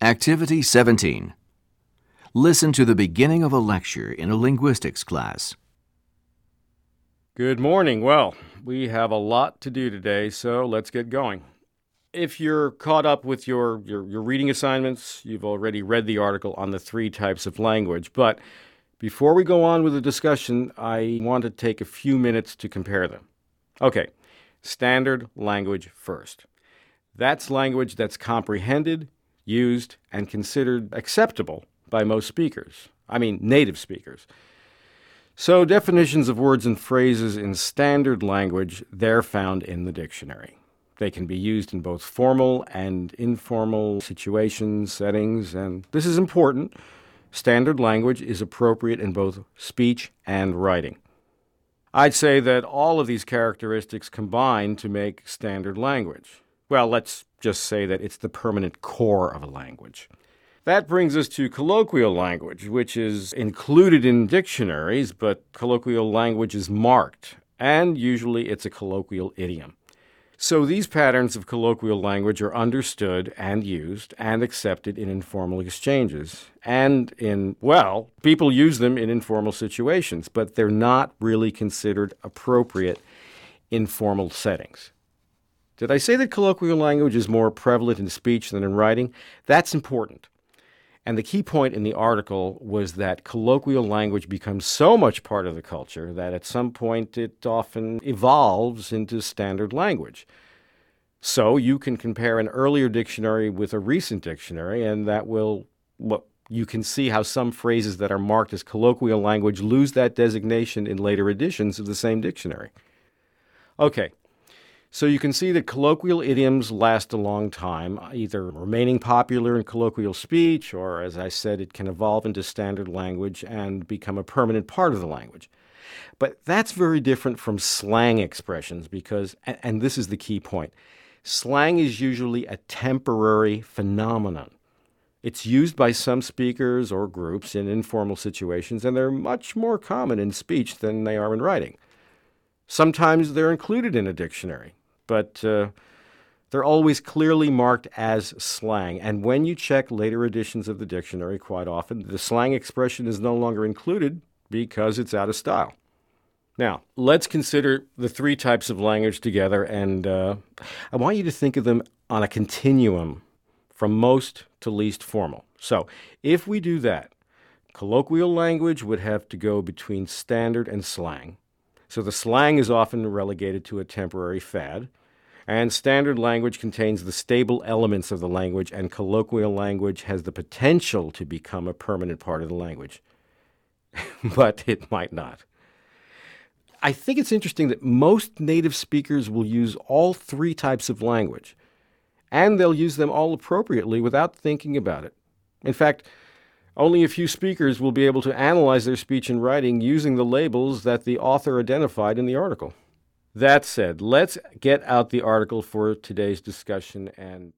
Activity 17. Listen to the beginning of a lecture in a linguistics class. Good morning. Well, we have a lot to do today, so let's get going. If you're caught up with your, your, your, reading assignments, you've already read the article on the three types of language. But before we go on with the discussion, I want to take a few minutes to compare them. Okay, standard language first. That's language that's comprehended, used, and considered acceptable by most speakers. I mean, native speakers. So, definitions of words and phrases in standard language, they're found in the dictionary. They can be used in both formal and informal situations, settings, and this is important. Standard language is appropriate in both speech and writing. I'd say that all of these characteristics combine to make standard language. Well, let's just say that it's the permanent core of a language. That brings us to colloquial language, which is included in dictionaries, but colloquial language is marked, and usually it's a colloquial idiom. So these patterns of colloquial language are understood and used and accepted in informal exchanges. And in, well, people use them in informal situations, but they're not really considered appropriate in formal settings. Did I say that colloquial language is more prevalent in speech than in writing? That's important. And the key point in the article was that colloquial language becomes so much part of the culture that at some point it often evolves into standard language. So you can compare an earlier dictionary with a recent dictionary, and that will, well, you can see how some phrases that are marked as colloquial language lose that designation in later editions of the same dictionary. Okay, so you can see that colloquial idioms last a long time, either remaining popular in colloquial speech, or as I said, it can evolve into standard language and become a permanent part of the language. But that's very different from slang expressions because, and this is the key point, slang is usually a temporary phenomenon. It's used by some speakers or groups in informal situations, and they're much more common in speech than they are in writing. Sometimes they're included in a dictionary but uh, they're always clearly marked as slang. And when you check later editions of the dictionary, quite often, the slang expression is no longer included because it's out of style. Now, let's consider the three types of language together, and uh, I want you to think of them on a continuum from most to least formal. So, if we do that, colloquial language would have to go between standard and slang. So, the slang is often relegated to a temporary fad. And standard language contains the stable elements of the language, and colloquial language has the potential to become a permanent part of the language. but it might not. I think it's interesting that most native speakers will use all three types of language, and they'll use them all appropriately without thinking about it. In fact, only a few speakers will be able to analyze their speech and writing using the labels that the author identified in the article. That said, let's get out the article for today's discussion and